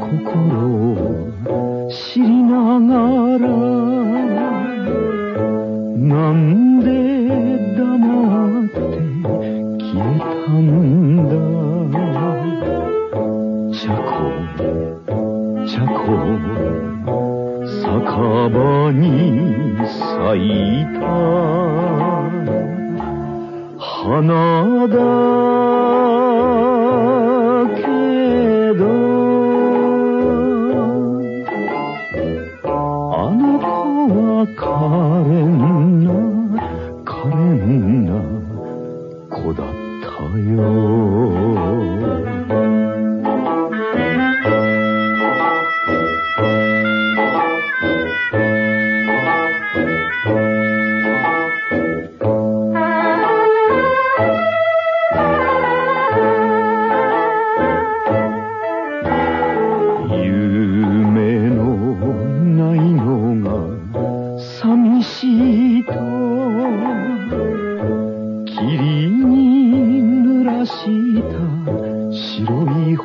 心を知りながらなんで黙って消えたんだ。茶子茶子酒場に咲いた。花だ。あの子は可憐な可憐な子だったよ。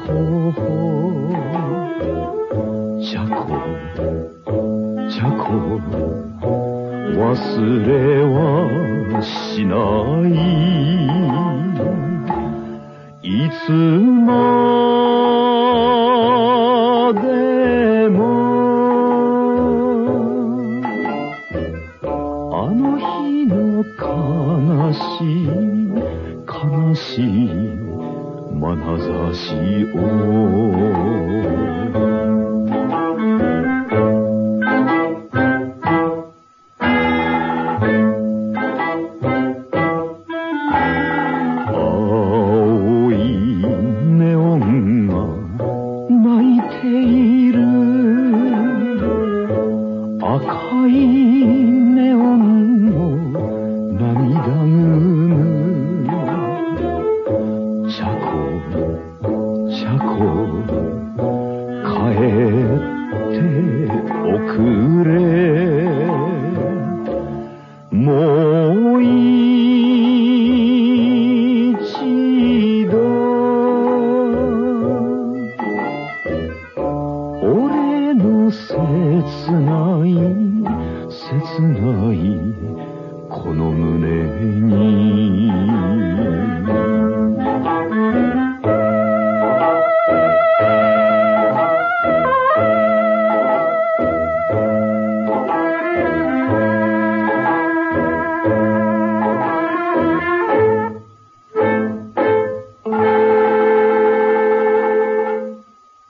白い頬じゃこじゃこ忘れはしない。いつまでもあの日の悲しい悲しい。眼差しを青いネオンが泣いている。赤いコチャコ帰っておくれもう一度俺の切ない切ないこの胸に。